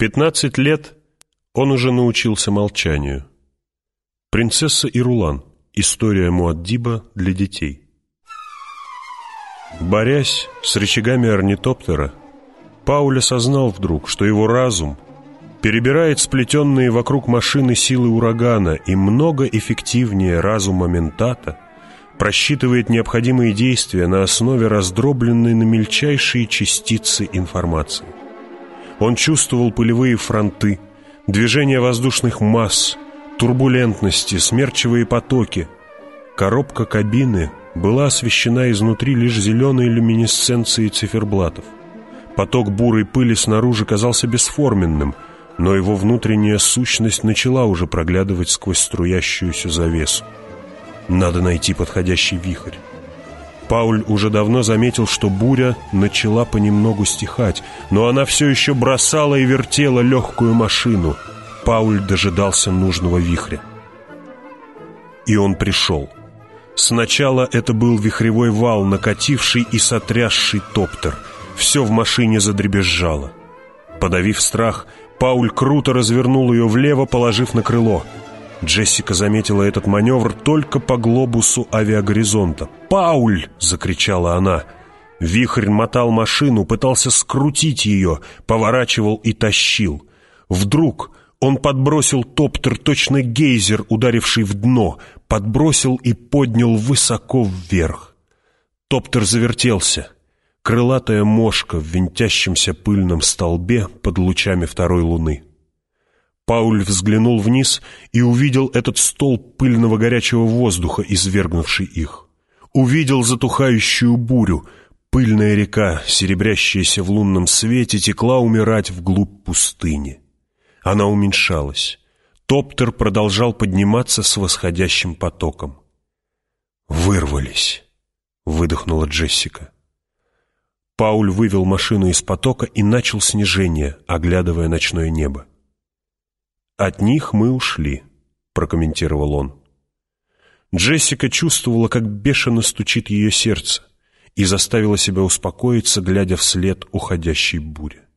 пятнадцать лет он уже научился молчанию. Принцесса Ирулан. История Муаддиба для детей. Борясь с рычагами орнитоптера, Пауль осознал вдруг, что его разум перебирает сплетенные вокруг машины силы урагана и много эффективнее разума ментата просчитывает необходимые действия на основе раздробленной на мельчайшие частицы информации. Он чувствовал пылевые фронты, движение воздушных масс, турбулентности, смерчевые потоки. Коробка кабины была освещена изнутри лишь зеленой люминесценцией циферблатов. Поток бурой пыли снаружи казался бесформенным, но его внутренняя сущность начала уже проглядывать сквозь струящуюся завесу. Надо найти подходящий вихрь. Пауль уже давно заметил, что буря начала понемногу стихать, но она все еще бросала и вертела легкую машину. Пауль дожидался нужного вихря. И он пришел. Сначала это был вихревой вал, накативший и сотрясший топтер. Все в машине задребезжало. Подавив страх, Пауль круто развернул ее влево, положив на крыло — Джессика заметила этот маневр только по глобусу авиагоризонта. «Пауль!» — закричала она. Вихрь мотал машину, пытался скрутить ее, поворачивал и тащил. Вдруг он подбросил топтер, точно гейзер, ударивший в дно, подбросил и поднял высоко вверх. Топтер завертелся. Крылатая мошка в винтящемся пыльном столбе под лучами второй луны. Пауль взглянул вниз и увидел этот столб пыльного горячего воздуха, извергнувший их. Увидел затухающую бурю. Пыльная река, серебрящаяся в лунном свете, текла умирать вглубь пустыни. Она уменьшалась. Топтер продолжал подниматься с восходящим потоком. «Вырвались!» — выдохнула Джессика. Пауль вывел машину из потока и начал снижение, оглядывая ночное небо. «От них мы ушли», — прокомментировал он. Джессика чувствовала, как бешено стучит ее сердце, и заставила себя успокоиться, глядя вслед уходящей буре.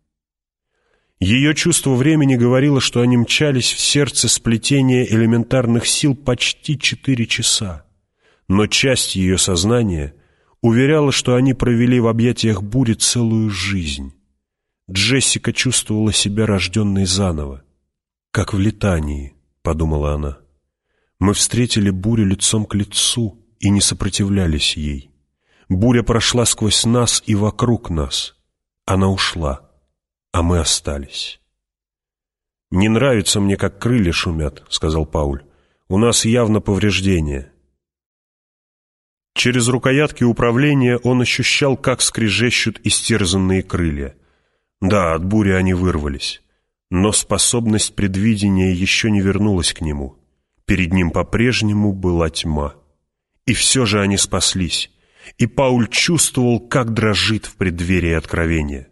Ее чувство времени говорило, что они мчались в сердце сплетения элементарных сил почти четыре часа, но часть ее сознания уверяла, что они провели в объятиях бури целую жизнь. Джессика чувствовала себя рожденной заново. «Как в летании», — подумала она. «Мы встретили бурю лицом к лицу и не сопротивлялись ей. Буря прошла сквозь нас и вокруг нас. Она ушла, а мы остались». «Не нравится мне, как крылья шумят», — сказал Пауль. «У нас явно повреждение». Через рукоятки управления он ощущал, как скрежещут истерзанные крылья. Да, от бури они вырвались. Но способность предвидения еще не вернулась к нему. Перед ним по-прежнему была тьма. И все же они спаслись. И Пауль чувствовал, как дрожит в преддверии откровения.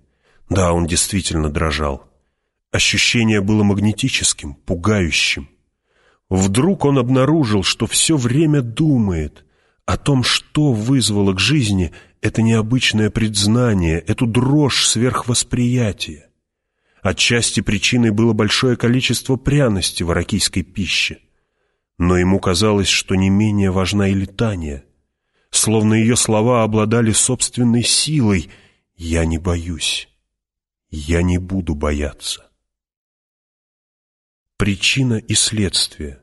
Да, он действительно дрожал. Ощущение было магнетическим, пугающим. Вдруг он обнаружил, что все время думает о том, что вызвало к жизни это необычное предзнание, эту дрожь сверхвосприятия. Отчасти причиной было большое количество пряности в аракийской пище. Но ему казалось, что не менее важна и летание. Словно ее слова обладали собственной силой «Я не боюсь, я не буду бояться». Причина и следствие.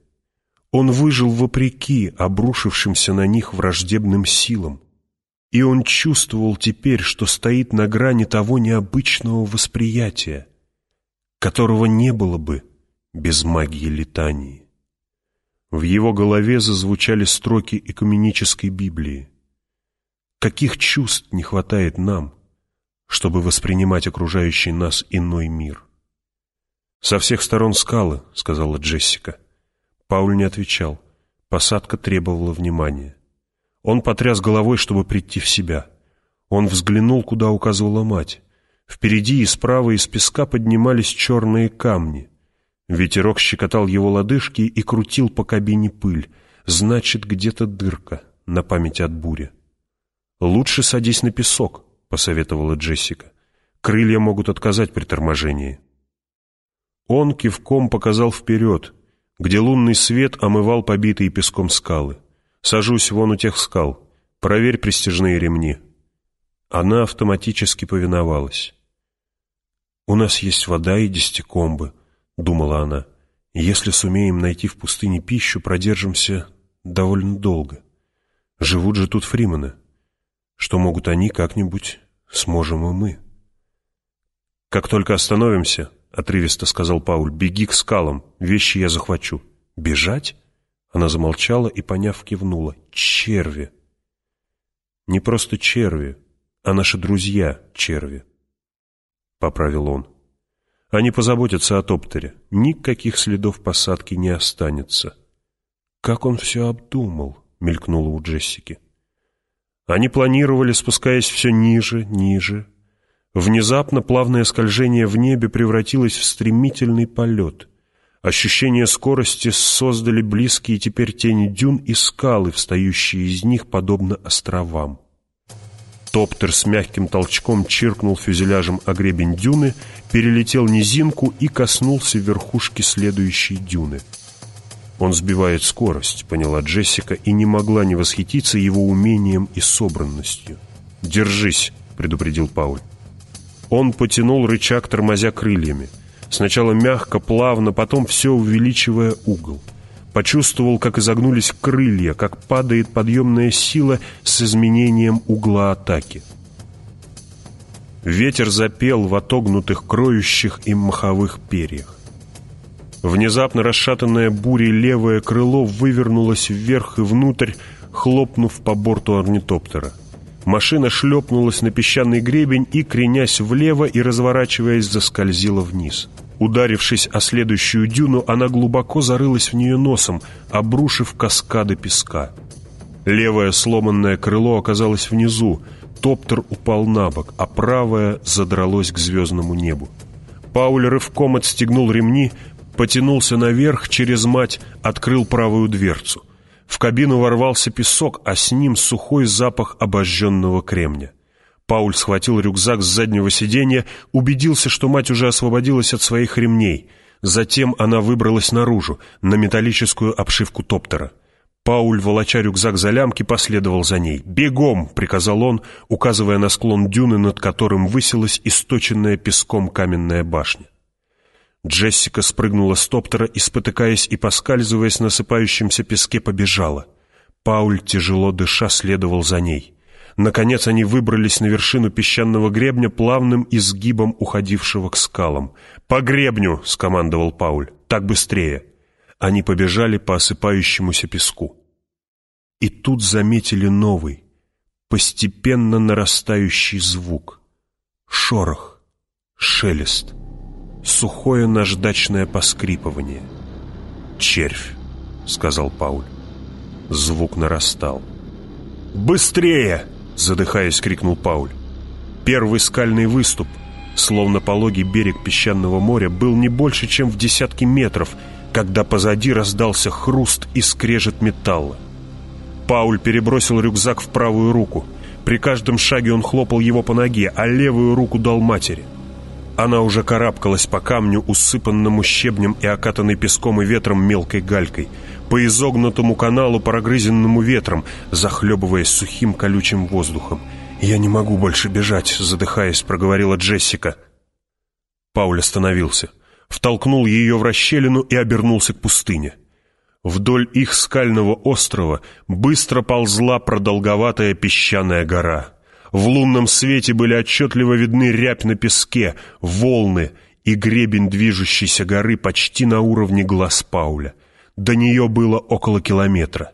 Он выжил вопреки обрушившимся на них враждебным силам. И он чувствовал теперь, что стоит на грани того необычного восприятия, которого не было бы без магии летании. В его голове зазвучали строки экуменической Библии. Каких чувств не хватает нам, чтобы воспринимать окружающий нас иной мир? «Со всех сторон скалы», — сказала Джессика. Пауль не отвечал. Посадка требовала внимания. Он потряс головой, чтобы прийти в себя. Он взглянул, куда указывала мать. Впереди и справа из песка поднимались черные камни. Ветерок щекотал его лодыжки и крутил по кабине пыль. Значит, где-то дырка на память от бури. «Лучше садись на песок», — посоветовала Джессика. «Крылья могут отказать при торможении». Он кивком показал вперед, где лунный свет омывал побитые песком скалы. «Сажусь вон у тех скал. Проверь пристежные ремни». Она автоматически повиновалась. «У нас есть вода и десятикомбы», — думала она. «Если сумеем найти в пустыне пищу, продержимся довольно долго. Живут же тут фримены. Что могут они, как-нибудь сможем и мы». «Как только остановимся», — отрывисто сказал Пауль, — «беги к скалам, вещи я захвачу». «Бежать?» Она замолчала и, поняв, кивнула. «Черви!» «Не просто черви, а наши друзья черви», — поправил он. «Они позаботятся о топтере. Никаких следов посадки не останется». «Как он все обдумал?» — мелькнуло у Джессики. Они планировали, спускаясь все ниже, ниже. Внезапно плавное скольжение в небе превратилось в стремительный полет. Ощущение скорости создали близкие теперь тени дюн и скалы, встающие из них, подобно островам. Топтер с мягким толчком чиркнул фюзеляжем о гребень дюны, перелетел низинку и коснулся верхушки следующей дюны. «Он сбивает скорость», — поняла Джессика, и не могла не восхититься его умением и собранностью. «Держись», — предупредил Пауль. Он потянул рычаг, тормозя крыльями. Сначала мягко, плавно, потом все увеличивая угол. Почувствовал, как изогнулись крылья, как падает подъемная сила с изменением угла атаки. Ветер запел в отогнутых, кроющих им маховых перьях. Внезапно расшатанное бурей левое крыло вывернулось вверх и внутрь, хлопнув по борту орнитоптера. Машина шлепнулась на песчаный гребень и, кренясь влево и разворачиваясь, заскользила вниз. Ударившись о следующую дюну, она глубоко зарылась в нее носом, обрушив каскады песка. Левое сломанное крыло оказалось внизу, топтер упал на бок, а правое задралось к звездному небу. Пауль рывком отстегнул ремни, потянулся наверх, через мать открыл правую дверцу. В кабину ворвался песок, а с ним сухой запах обожженного кремня. Пауль схватил рюкзак с заднего сиденья, убедился, что мать уже освободилась от своих ремней. Затем она выбралась наружу, на металлическую обшивку топтера. Пауль, волоча рюкзак за лямки, последовал за ней. «Бегом!» — приказал он, указывая на склон дюны, над которым высилась источенная песком каменная башня. Джессика спрыгнула с топтера и, спотыкаясь и поскальзываясь на насыпающемся песке, побежала. Пауль, тяжело дыша, следовал за ней. Наконец они выбрались на вершину песчаного гребня, плавным изгибом уходившего к скалам. «По гребню!» — скомандовал Пауль. «Так быстрее!» Они побежали по осыпающемуся песку. И тут заметили новый, постепенно нарастающий звук. Шорох, шелест — сухое наждачное поскрипывание. «Червь», — сказал Пауль. Звук нарастал. «Быстрее!» — задыхаясь, крикнул Пауль. Первый скальный выступ, словно пологий берег песчаного моря, был не больше, чем в десятки метров, когда позади раздался хруст и скрежет металла. Пауль перебросил рюкзак в правую руку. При каждом шаге он хлопал его по ноге, а левую руку дал матери — она уже карабкалась по камню, усыпанному щебнем и окатанной песком и ветром мелкой галькой, по изогнутому каналу, прогрызенному ветром, захлебываясь сухим колючим воздухом. «Я не могу больше бежать», — задыхаясь, проговорила Джессика. Пауль остановился, втолкнул ее в расщелину и обернулся к пустыне. Вдоль их скального острова быстро ползла продолговатая песчаная гора — в лунном свете были отчетливо видны рябь на песке, волны и гребень движущейся горы почти на уровне глаз Пауля. До нее было около километра.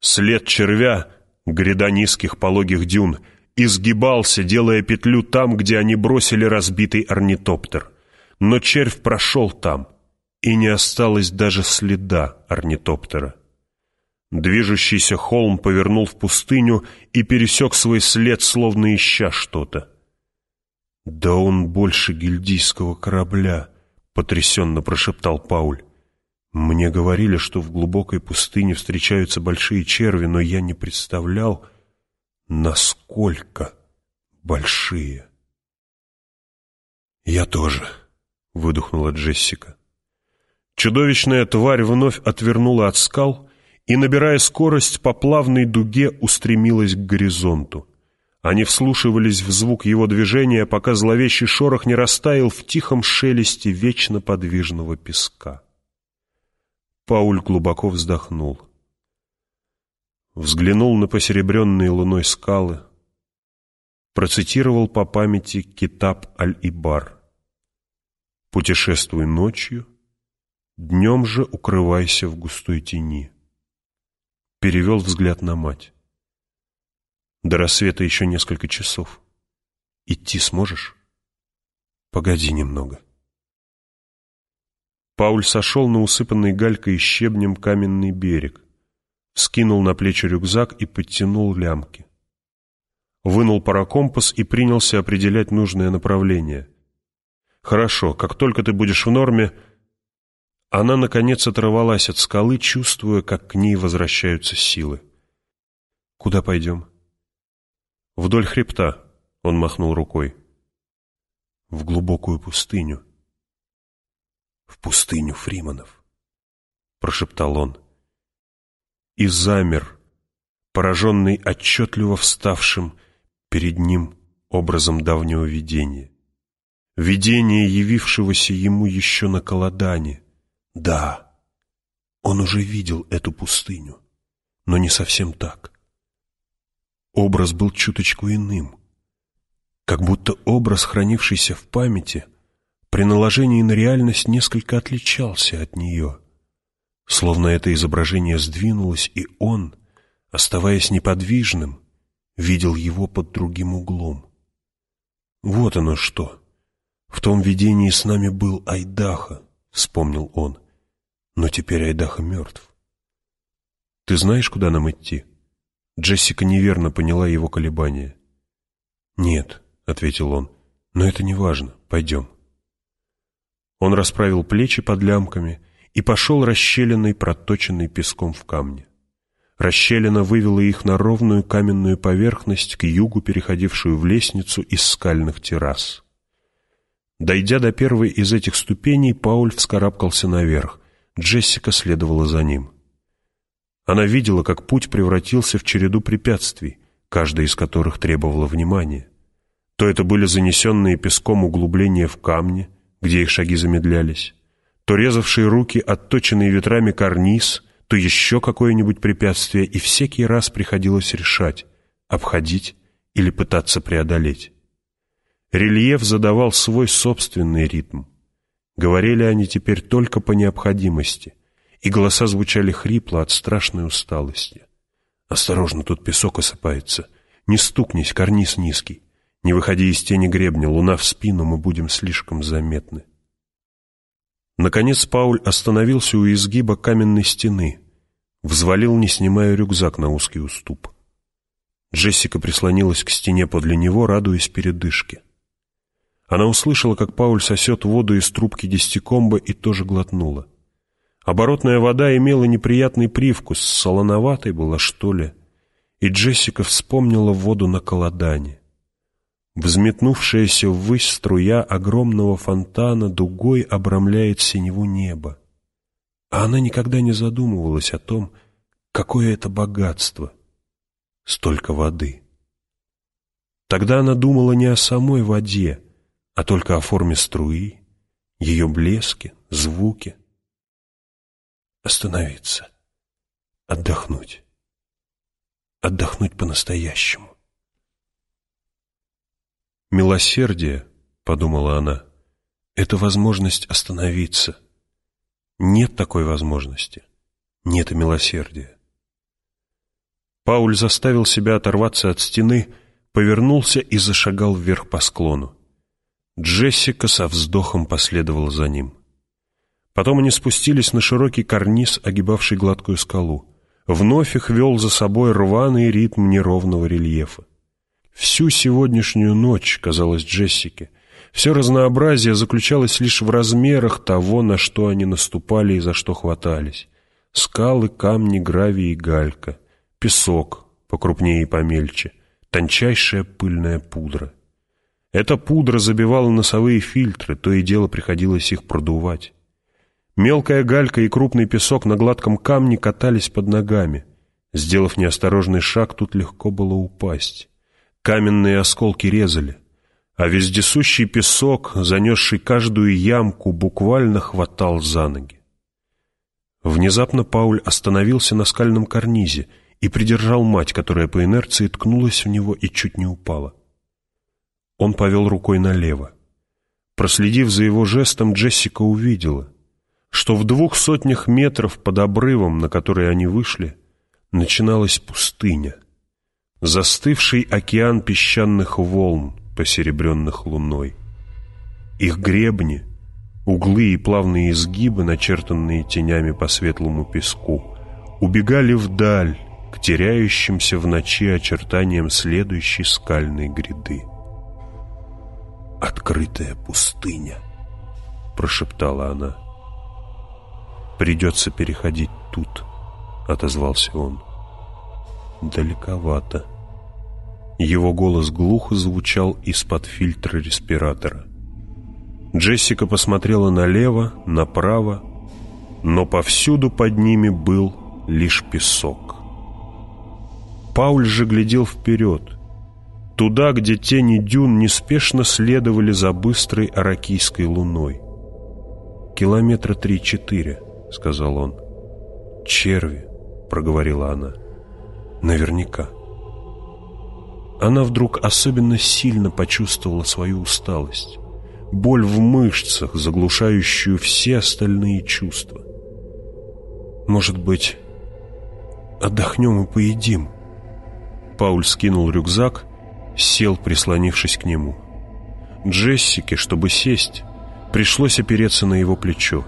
След червя, гряда низких пологих дюн, изгибался, делая петлю там, где они бросили разбитый орнитоптер. Но червь прошел там, и не осталось даже следа орнитоптера. Движущийся холм повернул в пустыню и пересек свой след, словно ища что-то. «Да он больше гильдийского корабля», — потрясенно прошептал Пауль. «Мне говорили, что в глубокой пустыне встречаются большие черви, но я не представлял, насколько большие». «Я тоже», — выдохнула Джессика. Чудовищная тварь вновь отвернула от скал и, набирая скорость, по плавной дуге устремилась к горизонту. Они вслушивались в звук его движения, пока зловещий шорох не растаял в тихом шелесте вечно подвижного песка. Пауль глубоко вздохнул. Взглянул на посеребренные луной скалы, процитировал по памяти Китаб Аль-Ибар. «Путешествуй ночью, днем же укрывайся в густой тени». Перевел взгляд на мать. «До рассвета еще несколько часов. Идти сможешь?» «Погоди немного». Пауль сошел на усыпанный галькой и щебнем каменный берег, скинул на плечи рюкзак и подтянул лямки. Вынул паракомпас и принялся определять нужное направление. «Хорошо, как только ты будешь в норме...» Она, наконец, оторвалась от скалы, чувствуя, как к ней возвращаются силы. «Куда пойдем?» «Вдоль хребта», — он махнул рукой. «В глубокую пустыню» в пустыню Фриманов, — прошептал он. И замер, пораженный отчетливо вставшим перед ним образом давнего видения. Видение, явившегося ему еще на Каладане. Да, он уже видел эту пустыню, но не совсем так. Образ был чуточку иным, как будто образ, хранившийся в памяти — при наложении на реальность несколько отличался от нее. Словно это изображение сдвинулось, и он, оставаясь неподвижным, видел его под другим углом. «Вот оно что! В том видении с нами был Айдаха», — вспомнил он. «Но теперь Айдаха мертв». «Ты знаешь, куда нам идти?» Джессика неверно поняла его колебания. «Нет», — ответил он, — «но это не важно. Пойдем». Он расправил плечи под лямками и пошел расщелиной, проточенной песком в камне. Расщелина вывела их на ровную каменную поверхность к югу, переходившую в лестницу из скальных террас. Дойдя до первой из этих ступеней, Пауль вскарабкался наверх. Джессика следовала за ним. Она видела, как путь превратился в череду препятствий, каждая из которых требовала внимания. То это были занесенные песком углубления в камне, где их шаги замедлялись, то резавшие руки, отточенные ветрами карниз, то еще какое-нибудь препятствие, и всякий раз приходилось решать, обходить или пытаться преодолеть. Рельеф задавал свой собственный ритм. Говорили они теперь только по необходимости, и голоса звучали хрипло от страшной усталости. «Осторожно, тут песок осыпается. Не стукнись, карниз низкий. Не выходи из тени гребня, луна в спину, мы будем слишком заметны. Наконец Пауль остановился у изгиба каменной стены, взвалил, не снимая рюкзак на узкий уступ. Джессика прислонилась к стене подле него, радуясь передышке. Она услышала, как Пауль сосет воду из трубки десятикомба и тоже глотнула. Оборотная вода имела неприятный привкус, солоноватой была, что ли, и Джессика вспомнила воду на колодане. Взметнувшаяся ввысь струя огромного фонтана дугой обрамляет синеву неба. А она никогда не задумывалась о том, какое это богатство, столько воды. Тогда она думала не о самой воде, а только о форме струи, ее блеске, звуке. Остановиться, отдохнуть, отдохнуть по-настоящему. «Милосердие», — подумала она, — «это возможность остановиться. Нет такой возможности. Нет и милосердия». Пауль заставил себя оторваться от стены, повернулся и зашагал вверх по склону. Джессика со вздохом последовала за ним. Потом они спустились на широкий карниз, огибавший гладкую скалу. Вновь их вел за собой рваный ритм неровного рельефа. Всю сегодняшнюю ночь, казалось Джессике, все разнообразие заключалось лишь в размерах того, на что они наступали и за что хватались. Скалы, камни, гравий и галька, песок, покрупнее и помельче, тончайшая пыльная пудра. Эта пудра забивала носовые фильтры, то и дело приходилось их продувать. Мелкая галька и крупный песок на гладком камне катались под ногами. Сделав неосторожный шаг, тут легко было упасть. Каменные осколки резали, а вездесущий песок, занесший каждую ямку, буквально хватал за ноги. Внезапно Пауль остановился на скальном карнизе и придержал мать, которая по инерции ткнулась в него и чуть не упала. Он повел рукой налево. Проследив за его жестом, Джессика увидела, что в двух сотнях метров под обрывом, на который они вышли, начиналась пустыня, застывший океан песчаных волн, посеребренных луной. Их гребни, углы и плавные изгибы, начертанные тенями по светлому песку, убегали вдаль, к теряющимся в ночи очертаниям следующей скальной гряды открытая пустыня», — прошептала она. «Придется переходить тут», — отозвался он. «Далековато». Его голос глухо звучал из-под фильтра респиратора. Джессика посмотрела налево, направо, но повсюду под ними был лишь песок. Пауль же глядел вперед, туда, где тени дюн неспешно следовали за быстрой аракийской луной. «Километра три-четыре», — сказал он. «Черви», — проговорила она. «Наверняка». Она вдруг особенно сильно почувствовала свою усталость, боль в мышцах, заглушающую все остальные чувства. «Может быть, отдохнем и поедим?» Пауль скинул рюкзак сел, прислонившись к нему. Джессике, чтобы сесть, пришлось опереться на его плечо.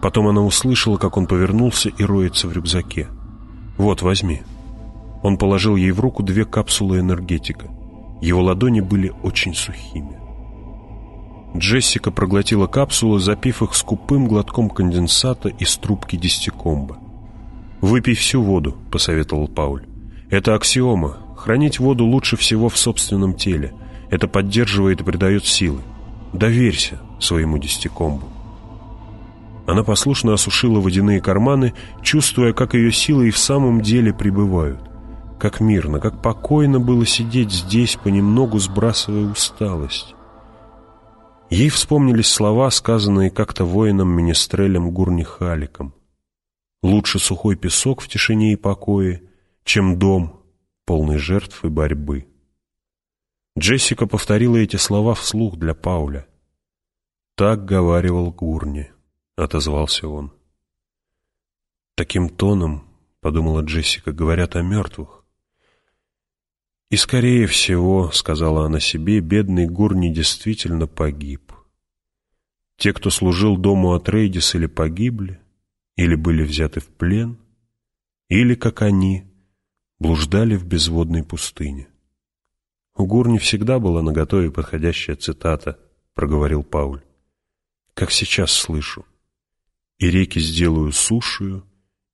Потом она услышала, как он повернулся и роется в рюкзаке. «Вот, возьми». Он положил ей в руку две капсулы энергетика. Его ладони были очень сухими. Джессика проглотила капсулы, запив их скупым глотком конденсата из трубки десятикомба. «Выпей всю воду», — посоветовал Пауль. «Это аксиома. Хранить воду лучше всего в собственном теле. Это поддерживает и придает силы. Доверься своему десятикомбу. Она послушно осушила водяные карманы, чувствуя, как ее силы и в самом деле пребывают. Как мирно, как покойно было сидеть здесь, понемногу сбрасывая усталость. Ей вспомнились слова, сказанные как-то воином-министрелем Гурнихаликом. «Лучше сухой песок в тишине и покое, чем дом, полный жертв и борьбы. Джессика повторила эти слова вслух для Пауля. «Так говаривал Гурни», — отозвался он. «Таким тоном, — подумала Джессика, — говорят о мертвых». «И, скорее всего, — сказала она себе, — бедный Гурни действительно погиб. Те, кто служил дому Атрейдис, или погибли, или были взяты в плен, или, как они, — блуждали в безводной пустыне. «У Гурни всегда была наготове подходящая цитата», — проговорил Пауль. «Как сейчас слышу. И реки сделаю сушию,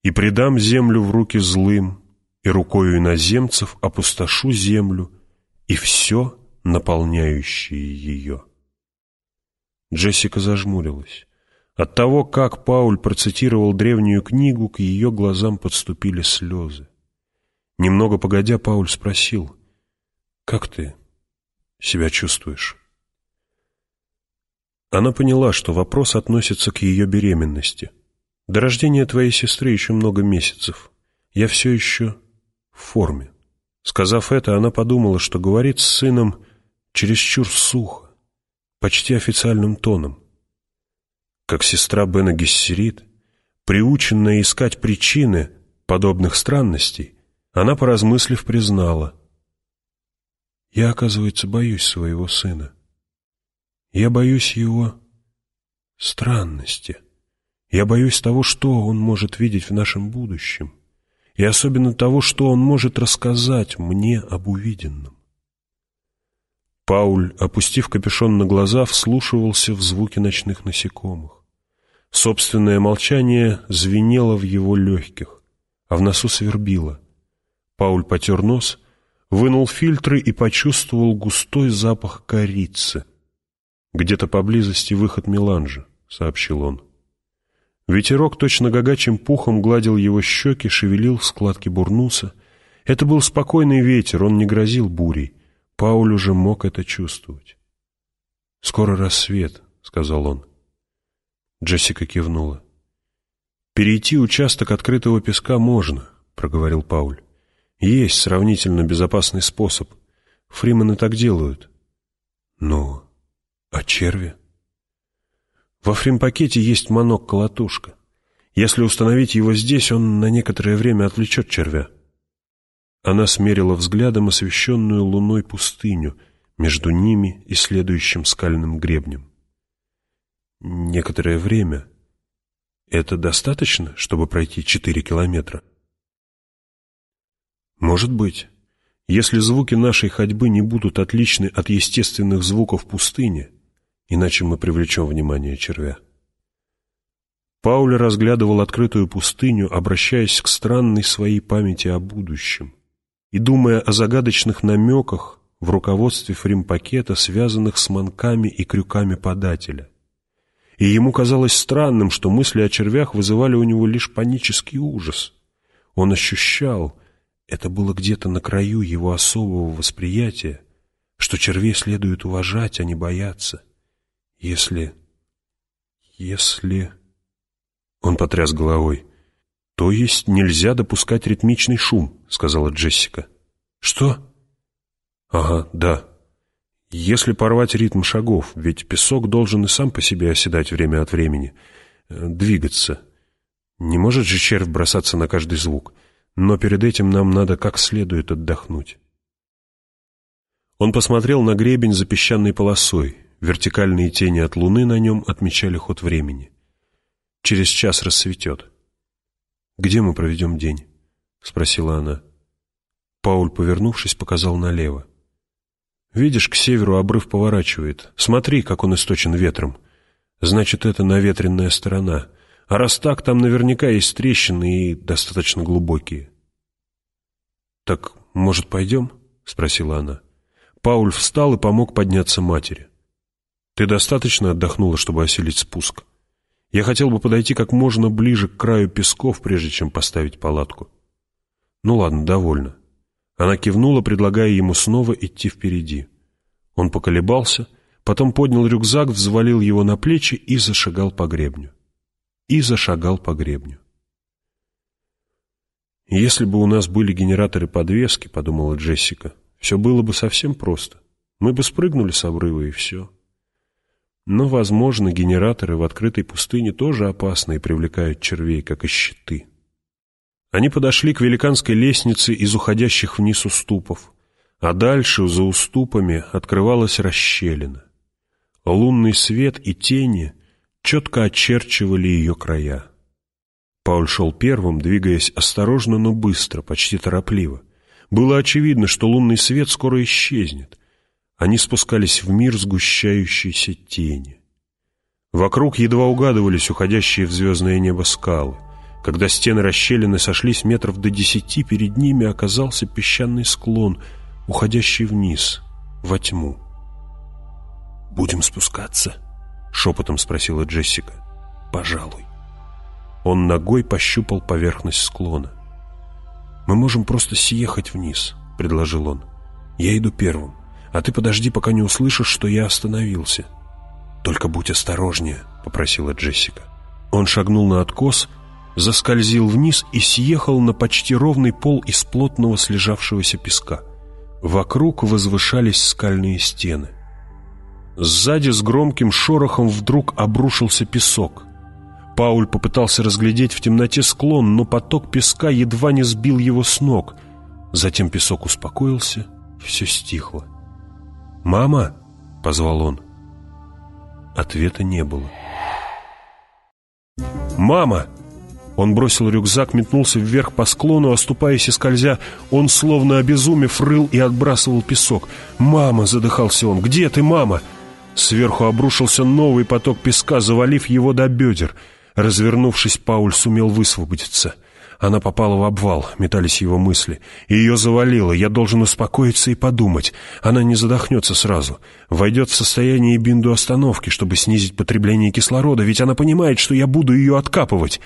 и предам землю в руки злым, и рукою иноземцев опустошу землю, и все, наполняющее ее». Джессика зажмурилась. От того, как Пауль процитировал древнюю книгу, к ее глазам подступили слезы. Немного погодя, Пауль спросил, «Как ты себя чувствуешь?» Она поняла, что вопрос относится к ее беременности. До рождения твоей сестры еще много месяцев. Я все еще в форме. Сказав это, она подумала, что говорит с сыном чересчур сухо, почти официальным тоном. Как сестра Бена Гессерит, приученная искать причины подобных странностей, она, поразмыслив, признала. «Я, оказывается, боюсь своего сына. Я боюсь его странности. Я боюсь того, что он может видеть в нашем будущем, и особенно того, что он может рассказать мне об увиденном». Пауль, опустив капюшон на глаза, вслушивался в звуки ночных насекомых. Собственное молчание звенело в его легких, а в носу свербило — Пауль потер нос, вынул фильтры и почувствовал густой запах корицы. «Где-то поблизости выход меланжа», — сообщил он. Ветерок точно гагачим пухом гладил его щеки, шевелил складки бурнуса. Это был спокойный ветер, он не грозил бурей. Пауль уже мог это чувствовать. «Скоро рассвет», — сказал он. Джессика кивнула. «Перейти участок открытого песка можно», — проговорил Пауль. «Есть сравнительно безопасный способ. Фримены так делают». «Ну, а черви?» Во фримпакете есть манок-колотушка. Если установить его здесь, он на некоторое время отвлечет червя. Она смерила взглядом освещенную луной пустыню между ними и следующим скальным гребнем. Некоторое время. Это достаточно, чтобы пройти четыре километра? Может быть. Если звуки нашей ходьбы не будут отличны от естественных звуков пустыни, иначе мы привлечем внимание червя. Пауль разглядывал открытую пустыню, обращаясь к странной своей памяти о будущем и думая о загадочных намеках в руководстве фримпакета, связанных с манками и крюками подателя. И ему казалось странным, что мысли о червях вызывали у него лишь панический ужас. Он ощущал, это было где-то на краю его особого восприятия, что червей следует уважать, а не бояться. Если... если... Он потряс головой. «То есть нельзя допускать ритмичный шум», — сказала Джессика. «Что?» «Ага, да. Если порвать ритм шагов, ведь песок должен и сам по себе оседать время от времени, э, двигаться. Не может же червь бросаться на каждый звук, но перед этим нам надо как следует отдохнуть». Он посмотрел на гребень за песчаной полосой, Вертикальные тени от луны на нем отмечали ход времени. Через час рассветет. «Где мы проведем день?» — спросила она. Пауль, повернувшись, показал налево. «Видишь, к северу обрыв поворачивает. Смотри, как он источен ветром. Значит, это наветренная сторона. А раз так, там наверняка есть трещины и достаточно глубокие». «Так, может, пойдем?» — спросила она. Пауль встал и помог подняться матери. Ты достаточно отдохнула, чтобы осилить спуск? Я хотел бы подойти как можно ближе к краю песков, прежде чем поставить палатку. Ну ладно, довольно. Она кивнула, предлагая ему снова идти впереди. Он поколебался, потом поднял рюкзак, взвалил его на плечи и зашагал по гребню. И зашагал по гребню. «Если бы у нас были генераторы подвески, — подумала Джессика, — все было бы совсем просто. Мы бы спрыгнули с обрыва, и все. Но, возможно, генераторы в открытой пустыне тоже опасны и привлекают червей, как и щиты. Они подошли к великанской лестнице из уходящих вниз уступов, а дальше, за уступами, открывалась расщелина. Лунный свет и тени четко очерчивали ее края. Пауль шел первым, двигаясь осторожно, но быстро, почти торопливо. Было очевидно, что лунный свет скоро исчезнет — они спускались в мир сгущающейся тени. Вокруг едва угадывались уходящие в звездное небо скалы. Когда стены расщелины сошлись метров до десяти, перед ними оказался песчаный склон, уходящий вниз, во тьму. «Будем спускаться?» — шепотом спросила Джессика. «Пожалуй». Он ногой пощупал поверхность склона. «Мы можем просто съехать вниз», — предложил он. «Я иду первым а ты подожди, пока не услышишь, что я остановился». «Только будь осторожнее», — попросила Джессика. Он шагнул на откос, заскользил вниз и съехал на почти ровный пол из плотного слежавшегося песка. Вокруг возвышались скальные стены. Сзади с громким шорохом вдруг обрушился песок. Пауль попытался разглядеть в темноте склон, но поток песка едва не сбил его с ног. Затем песок успокоился, все стихло. «Мама!» — позвал он. Ответа не было. «Мама!» Он бросил рюкзак, метнулся вверх по склону, оступаясь и скользя. Он, словно обезумев, рыл и отбрасывал песок. «Мама!» — задыхался он. «Где ты, мама?» Сверху обрушился новый поток песка, завалив его до бедер. Развернувшись, Пауль сумел высвободиться. Она попала в обвал, метались его мысли. Ее завалило. Я должен успокоиться и подумать. Она не задохнется сразу. Войдет в состояние бинду остановки, чтобы снизить потребление кислорода, ведь она понимает, что я буду ее откапывать.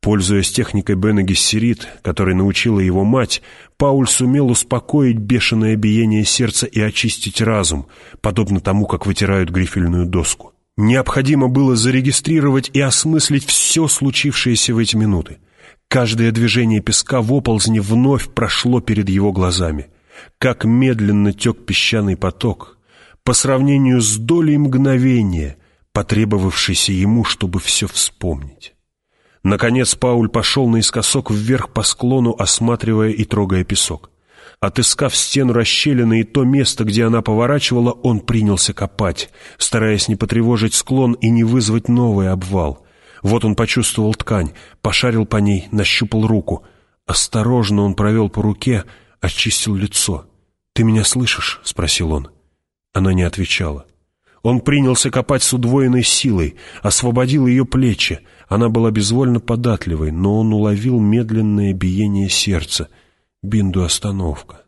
Пользуясь техникой Бена Гессерит, которой научила его мать, Пауль сумел успокоить бешеное биение сердца и очистить разум, подобно тому, как вытирают грифельную доску. Необходимо было зарегистрировать и осмыслить все случившееся в эти минуты. Каждое движение песка в оползне вновь прошло перед его глазами. Как медленно тек песчаный поток, по сравнению с долей мгновения, потребовавшейся ему, чтобы все вспомнить. Наконец Пауль пошел наискосок вверх по склону, осматривая и трогая песок. Отыскав стену расщелины и то место, где она поворачивала, он принялся копать, стараясь не потревожить склон и не вызвать новый обвал. Вот он почувствовал ткань, пошарил по ней, нащупал руку. Осторожно он провел по руке, очистил лицо. «Ты меня слышишь?» — спросил он. Она не отвечала. Он принялся копать с удвоенной силой, освободил ее плечи. Она была безвольно податливой, но он уловил медленное биение сердца. Бинду остановка.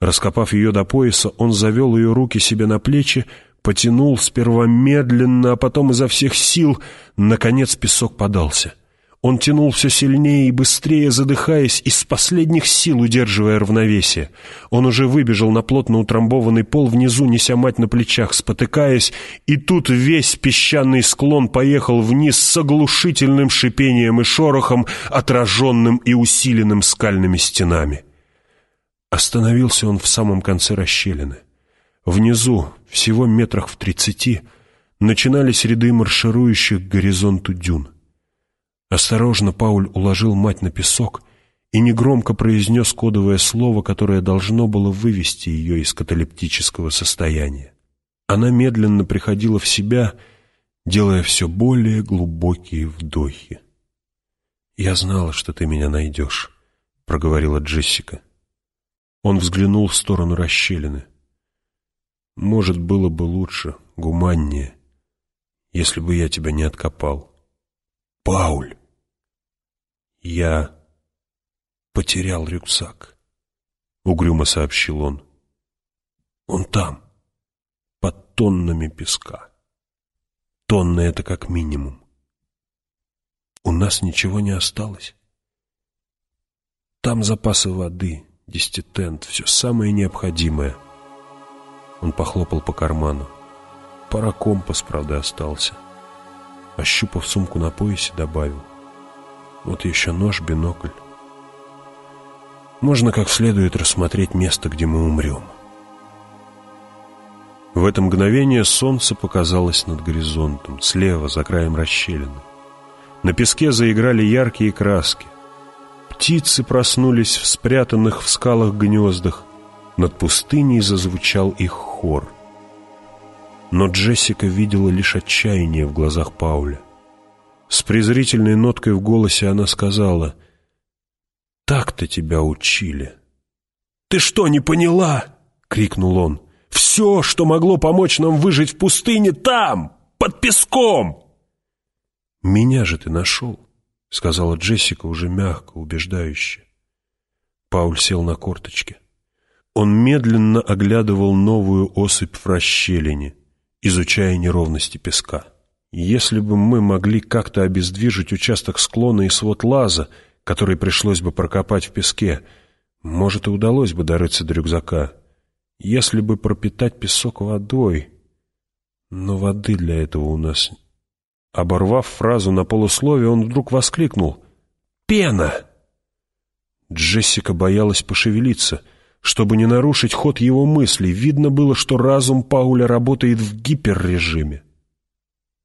Раскопав ее до пояса, он завел ее руки себе на плечи, Потянул сперва медленно, а потом изо всех сил. Наконец песок подался. Он тянул все сильнее и быстрее, задыхаясь, из последних сил удерживая равновесие. Он уже выбежал на плотно утрамбованный пол внизу, неся мать на плечах, спотыкаясь, и тут весь песчаный склон поехал вниз с оглушительным шипением и шорохом, отраженным и усиленным скальными стенами. Остановился он в самом конце расщелины. Внизу, всего метрах в тридцати, начинались ряды марширующих к горизонту дюн. Осторожно Пауль уложил мать на песок и негромко произнес кодовое слово, которое должно было вывести ее из каталептического состояния. Она медленно приходила в себя, делая все более глубокие вдохи. «Я знала, что ты меня найдешь», — проговорила Джессика. Он взглянул в сторону расщелины. Может, было бы лучше, гуманнее, если бы я тебя не откопал. Пауль! Я потерял рюкзак, — угрюмо сообщил он. Он там, под тоннами песка. Тонны — это как минимум. У нас ничего не осталось. Там запасы воды, десятитент, все самое необходимое — он похлопал по карману. Пара компас, правда, остался. Ощупав сумку на поясе, добавил. Вот еще нож, бинокль. Можно как следует рассмотреть место, где мы умрем. В это мгновение солнце показалось над горизонтом, слева, за краем расщелины. На песке заиграли яркие краски. Птицы проснулись в спрятанных в скалах гнездах, над пустыней зазвучал их хор. Но Джессика видела лишь отчаяние в глазах Пауля. С презрительной ноткой в голосе она сказала, «Так-то тебя учили». «Ты что, не поняла?» — крикнул он. «Все, что могло помочь нам выжить в пустыне, там, под песком!» «Меня же ты нашел», — сказала Джессика уже мягко, убеждающе. Пауль сел на корточки. Он медленно оглядывал новую осыпь в расщелине, изучая неровности песка. Если бы мы могли как-то обездвижить участок склона и свод лаза, который пришлось бы прокопать в песке, может, и удалось бы дорыться до рюкзака. Если бы пропитать песок водой... Но воды для этого у нас... Оборвав фразу на полусловие, он вдруг воскликнул. «Пена!» Джессика боялась пошевелиться — чтобы не нарушить ход его мыслей, видно было, что разум Пауля работает в гиперрежиме.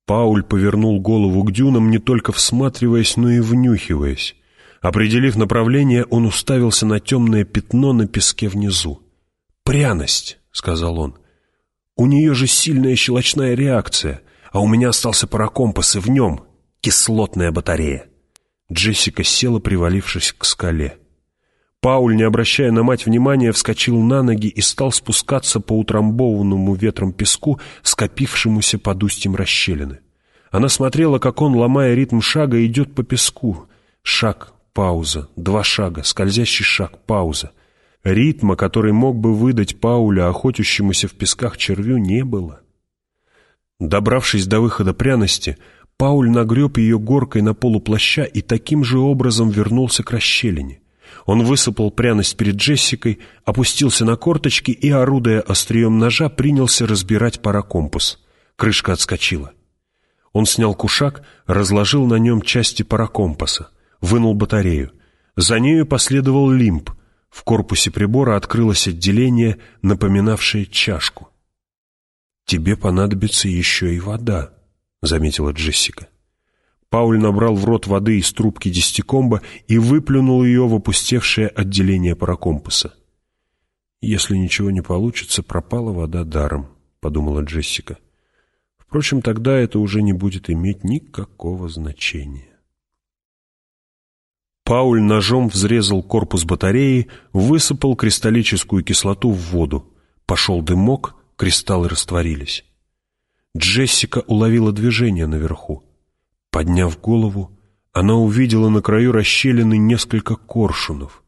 Пауль повернул голову к дюнам, не только всматриваясь, но и внюхиваясь. Определив направление, он уставился на темное пятно на песке внизу. «Пряность», — сказал он. «У нее же сильная щелочная реакция, а у меня остался паракомпас, и в нем кислотная батарея». Джессика села, привалившись к скале. Пауль, не обращая на мать внимания, вскочил на ноги и стал спускаться по утрамбованному ветром песку, скопившемуся под устьем расщелины. Она смотрела, как он, ломая ритм шага, идет по песку. Шаг пауза, два шага, скользящий шаг, пауза. Ритма, который мог бы выдать Пауля, охотящемуся в песках червю, не было. Добравшись до выхода пряности, Пауль нагреб ее горкой на полу плаща и таким же образом вернулся к расщелине. Он высыпал пряность перед Джессикой, опустился на корточки и, орудуя острием ножа, принялся разбирать паракомпас. Крышка отскочила. Он снял кушак, разложил на нем части паракомпаса, вынул батарею. За нею последовал лимб. В корпусе прибора открылось отделение, напоминавшее чашку. «Тебе понадобится еще и вода», — заметила Джессика. Пауль набрал в рот воды из трубки десятикомба и выплюнул ее в опустевшее отделение паракомпаса. «Если ничего не получится, пропала вода даром», — подумала Джессика. Впрочем, тогда это уже не будет иметь никакого значения. Пауль ножом взрезал корпус батареи, высыпал кристаллическую кислоту в воду. Пошел дымок, кристаллы растворились. Джессика уловила движение наверху. Подняв голову, она увидела на краю расщелины несколько коршунов.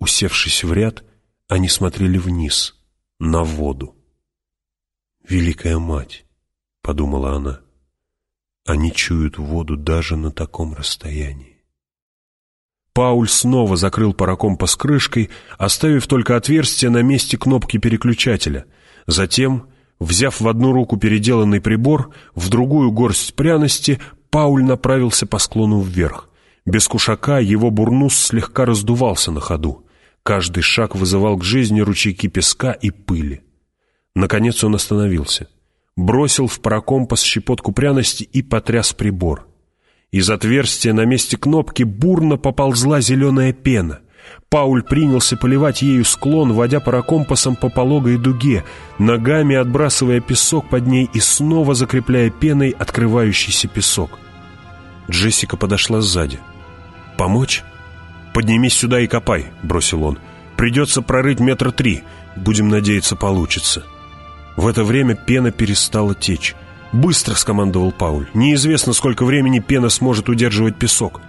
Усевшись в ряд, они смотрели вниз, на воду. «Великая мать!» — подумала она. «Они чуют воду даже на таком расстоянии». Пауль снова закрыл паракомпас крышкой, оставив только отверстие на месте кнопки переключателя. Затем, взяв в одну руку переделанный прибор, в другую горсть пряности, Пауль направился по склону вверх. Без кушака его бурнус слегка раздувался на ходу. Каждый шаг вызывал к жизни ручейки песка и пыли. Наконец он остановился. Бросил в паракомпас щепотку пряности и потряс прибор. Из отверстия на месте кнопки бурно поползла зеленая пена. Пауль принялся поливать ею склон, водя паракомпасом по пологой дуге, ногами отбрасывая песок под ней и снова закрепляя пеной открывающийся песок. Джессика подошла сзади. «Помочь?» «Поднимись сюда и копай», — бросил он. «Придется прорыть метра три. Будем надеяться, получится». В это время пена перестала течь. «Быстро!» — скомандовал Пауль. «Неизвестно, сколько времени пена сможет удерживать песок».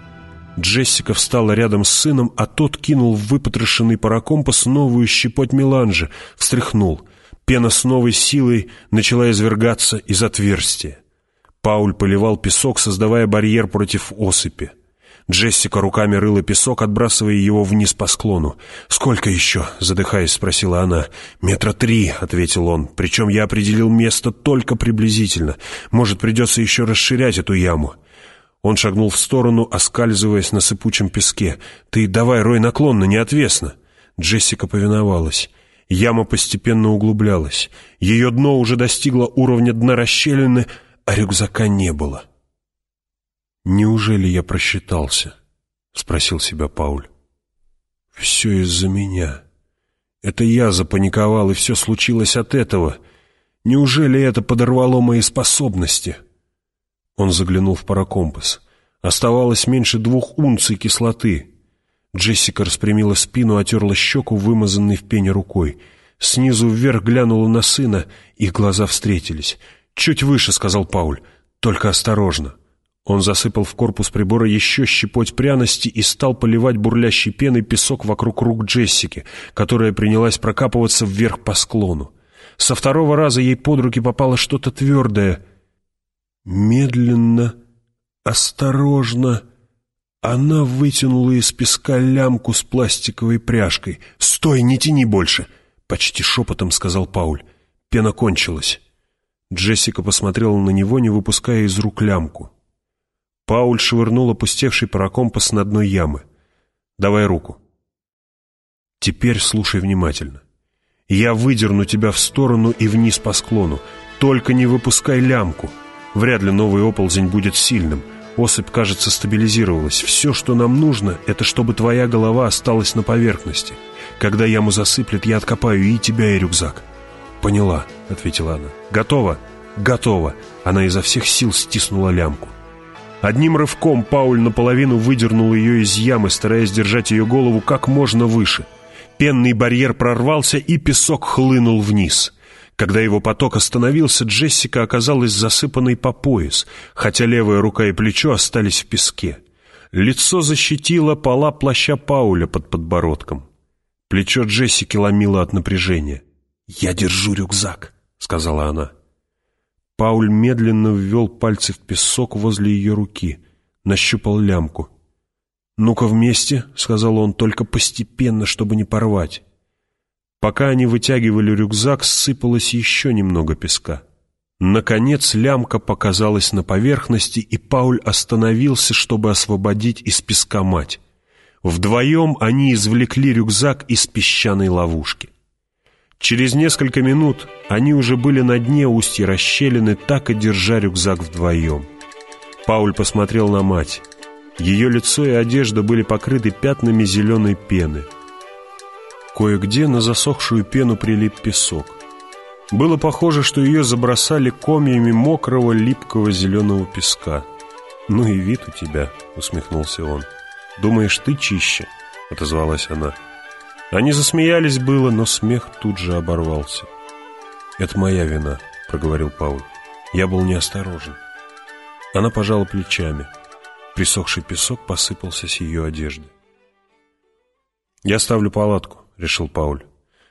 Джессика встала рядом с сыном, а тот кинул в выпотрошенный паракомпас новую щепоть меланжа, встряхнул. Пена с новой силой начала извергаться из отверстия. Пауль поливал песок, создавая барьер против осыпи. Джессика руками рыла песок, отбрасывая его вниз по склону. «Сколько еще?» — задыхаясь, спросила она. «Метра три», — ответил он. «Причем я определил место только приблизительно. Может, придется еще расширять эту яму». Он шагнул в сторону, оскальзываясь на сыпучем песке. «Ты давай рой наклонно, не отвесно». Джессика повиновалась. Яма постепенно углублялась. Ее дно уже достигло уровня дна расщелины — а рюкзака не было. «Неужели я просчитался?» — спросил себя Пауль. «Все из-за меня. Это я запаниковал, и все случилось от этого. Неужели это подорвало мои способности?» Он заглянул в паракомпас. Оставалось меньше двух унций кислоты. Джессика распрямила спину, отерла щеку, вымазанной в пене рукой. Снизу вверх глянула на сына, их глаза встретились. «Чуть выше», — сказал Пауль. «Только осторожно». Он засыпал в корпус прибора еще щепоть пряности и стал поливать бурлящей пеной песок вокруг рук Джессики, которая принялась прокапываться вверх по склону. Со второго раза ей под руки попало что-то твердое. Медленно, осторожно, она вытянула из песка лямку с пластиковой пряжкой. «Стой, не тяни больше!» — почти шепотом сказал Пауль. Пена кончилась. Джессика посмотрела на него, не выпуская из рук лямку. Пауль швырнул опустевший паракомпас на дно ямы. «Давай руку». «Теперь слушай внимательно. Я выдерну тебя в сторону и вниз по склону. Только не выпускай лямку. Вряд ли новый оползень будет сильным. Осыпь, кажется, стабилизировалась. Все, что нам нужно, это чтобы твоя голова осталась на поверхности. Когда яму засыплет, я откопаю и тебя, и рюкзак». «Поняла», — ответила она. «Готово?» «Готово». Она изо всех сил стиснула лямку. Одним рывком Пауль наполовину выдернул ее из ямы, стараясь держать ее голову как можно выше. Пенный барьер прорвался, и песок хлынул вниз. Когда его поток остановился, Джессика оказалась засыпанной по пояс, хотя левая рука и плечо остались в песке. Лицо защитило пола плаща Пауля под подбородком. Плечо Джессики ломило от напряжения. «Я держу рюкзак», — сказала она. Пауль медленно ввел пальцы в песок возле ее руки, нащупал лямку. «Ну-ка вместе», — сказал он, — «только постепенно, чтобы не порвать». Пока они вытягивали рюкзак, сыпалось еще немного песка. Наконец лямка показалась на поверхности, и Пауль остановился, чтобы освободить из песка мать. Вдвоем они извлекли рюкзак из песчаной ловушки. Через несколько минут они уже были на дне устья расщелины, так и держа рюкзак вдвоем. Пауль посмотрел на мать. Ее лицо и одежда были покрыты пятнами зеленой пены. Кое-где на засохшую пену прилип песок. Было похоже, что ее забросали комьями мокрого липкого зеленого песка. «Ну и вид у тебя», — усмехнулся он. «Думаешь, ты чище?» — отозвалась она. Они засмеялись было, но смех тут же оборвался. «Это моя вина», — проговорил Пауль. «Я был неосторожен». Она пожала плечами. Присохший песок посыпался с ее одежды. «Я ставлю палатку», — решил Пауль.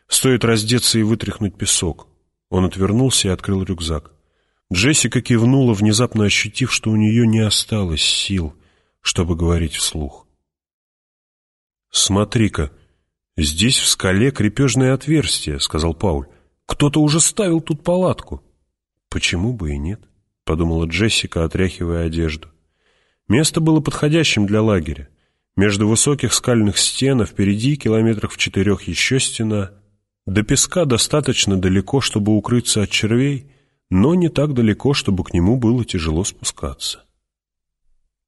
«Стоит раздеться и вытряхнуть песок. Он отвернулся и открыл рюкзак. Джессика кивнула, внезапно ощутив, что у нее не осталось сил, чтобы говорить вслух. «Смотри-ка, здесь в скале крепежное отверстие», — сказал Пауль. «Кто-то уже ставил тут палатку». «Почему бы и нет?» — подумала Джессика, отряхивая одежду. Место было подходящим для лагеря. Между высоких скальных стен, а впереди, километрах в четырех, еще стена — до песка достаточно далеко, чтобы укрыться от червей, но не так далеко, чтобы к нему было тяжело спускаться.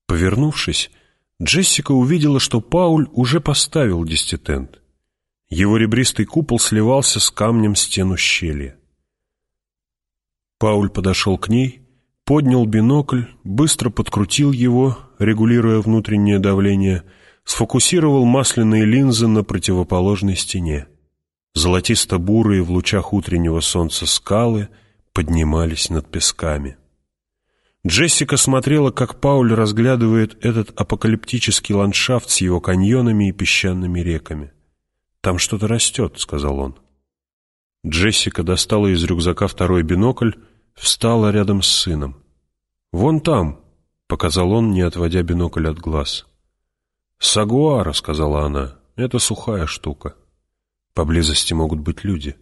Повернувшись, Джессика увидела, что Пауль уже поставил диститент. Его ребристый купол сливался с камнем стен ущелья. Пауль подошел к ней, поднял бинокль, быстро подкрутил его, регулируя внутреннее давление, сфокусировал масляные линзы на противоположной стене. Золотисто-бурые в лучах утреннего солнца скалы поднимались над песками. Джессика смотрела, как Пауль разглядывает этот апокалиптический ландшафт с его каньонами и песчаными реками. «Там что-то растет», — сказал он. Джессика достала из рюкзака второй бинокль, встала рядом с сыном. «Вон там», — показал он, не отводя бинокль от глаз. «Сагуара», — сказала она, — «это сухая штука». Поблизости могут быть люди.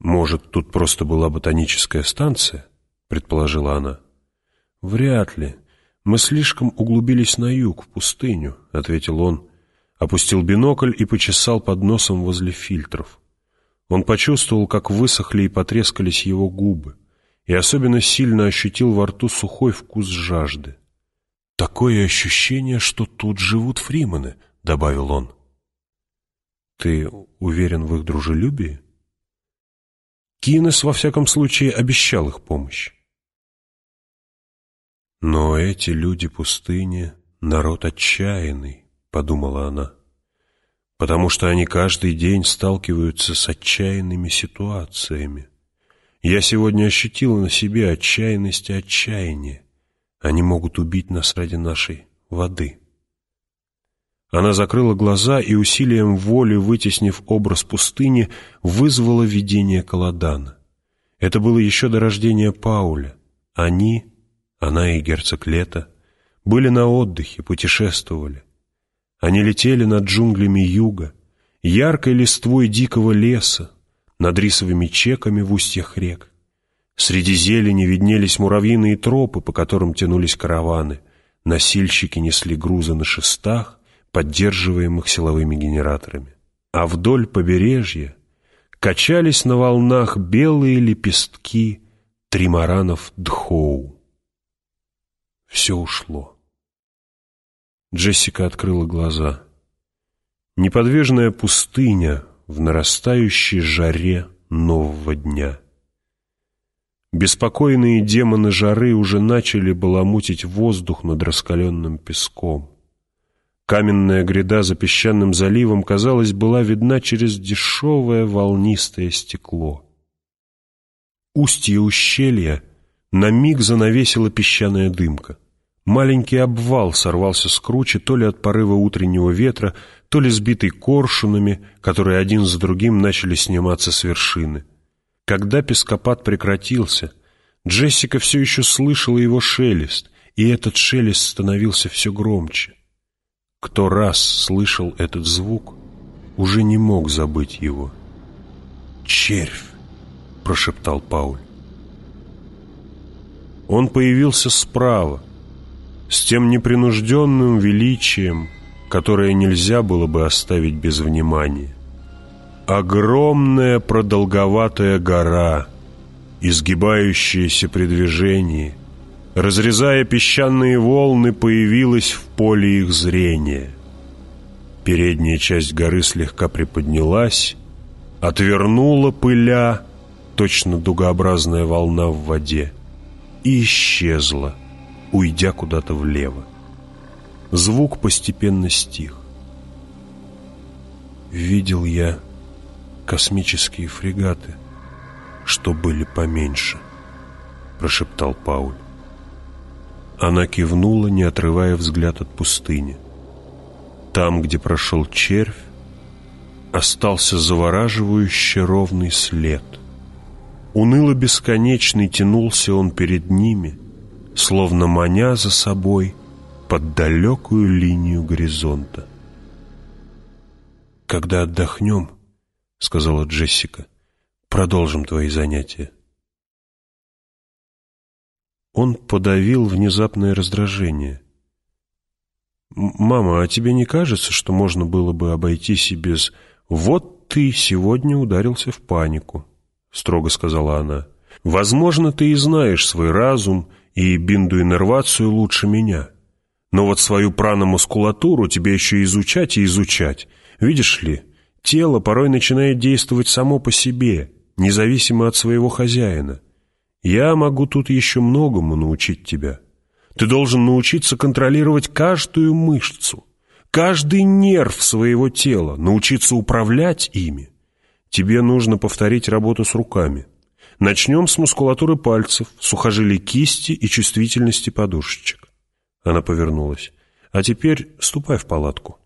Может, тут просто была ботаническая станция, предположила она. Вряд ли. Мы слишком углубились на юг, в пустыню, ответил он, опустил бинокль и почесал под носом возле фильтров. Он почувствовал, как высохли и потрескались его губы, и особенно сильно ощутил во рту сухой вкус жажды. «Такое ощущение, что тут живут фримены», — добавил он. Ты уверен в их дружелюбии? Кинес, во всяком случае, обещал их помощь. Но эти люди пустыни — народ отчаянный, — подумала она, потому что они каждый день сталкиваются с отчаянными ситуациями. Я сегодня ощутила на себе отчаянность и отчаяние. Они могут убить нас ради нашей воды. Она закрыла глаза и усилием воли, вытеснив образ пустыни, вызвала видение Каладана. Это было еще до рождения Пауля. Они, она и герцог Лето, были на отдыхе, путешествовали. Они летели над джунглями юга, яркой листвой дикого леса, над рисовыми чеками в устьях рек. Среди зелени виднелись муравьиные тропы, по которым тянулись караваны. Носильщики несли грузы на шестах, поддерживаемых силовыми генераторами. А вдоль побережья качались на волнах белые лепестки тримаранов Дхоу. Все ушло. Джессика открыла глаза. Неподвижная пустыня в нарастающей жаре нового дня. Беспокойные демоны жары уже начали баламутить воздух над раскаленным песком. Каменная гряда за песчаным заливом, казалось, была видна через дешевое волнистое стекло. Устье ущелья на миг занавесила песчаная дымка. Маленький обвал сорвался с кручи то ли от порыва утреннего ветра, то ли сбитый коршунами, которые один за другим начали сниматься с вершины. Когда пескопад прекратился, Джессика все еще слышала его шелест, и этот шелест становился все громче. Кто раз слышал этот звук, уже не мог забыть его. «Червь!» — прошептал Пауль. Он появился справа, с тем непринужденным величием, которое нельзя было бы оставить без внимания. Огромная продолговатая гора, изгибающаяся при движении, разрезая песчаные волны, появилась в поле их зрения. Передняя часть горы слегка приподнялась, отвернула пыля, точно дугообразная волна в воде, и исчезла, уйдя куда-то влево. Звук постепенно стих. Видел я космические фрегаты, что были поменьше, прошептал Пауль. Она кивнула, не отрывая взгляд от пустыни. Там, где прошел червь, остался завораживающе ровный след. Уныло бесконечный тянулся он перед ними, словно маня за собой под далекую линию горизонта. «Когда отдохнем, — сказала Джессика, — продолжим твои занятия». Он подавил внезапное раздражение. «Мама, а тебе не кажется, что можно было бы обойтись и без «Вот ты сегодня ударился в панику», — строго сказала она. «Возможно, ты и знаешь свой разум и биндуиннервацию лучше меня. Но вот свою праномускулатуру тебе еще изучать и изучать. Видишь ли, тело порой начинает действовать само по себе, независимо от своего хозяина. Я могу тут еще многому научить тебя. Ты должен научиться контролировать каждую мышцу, каждый нерв своего тела, научиться управлять ими. Тебе нужно повторить работу с руками. Начнем с мускулатуры пальцев, сухожилий кисти и чувствительности подушечек. Она повернулась. А теперь ступай в палатку.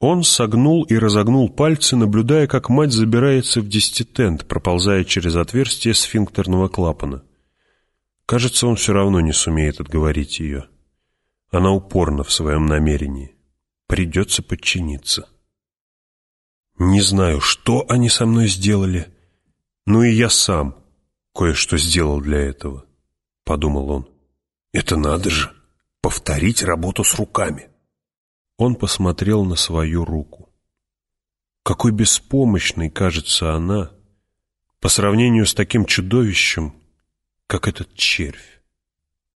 Он согнул и разогнул пальцы, наблюдая, как мать забирается в десятитент, проползая через отверстие сфинктерного клапана. Кажется, он все равно не сумеет отговорить ее. Она упорна в своем намерении. Придется подчиниться. Не знаю, что они со мной сделали, но и я сам кое-что сделал для этого, — подумал он. Это надо же, повторить работу с руками. Он посмотрел на свою руку. Какой беспомощной кажется она по сравнению с таким чудовищем, как этот червь.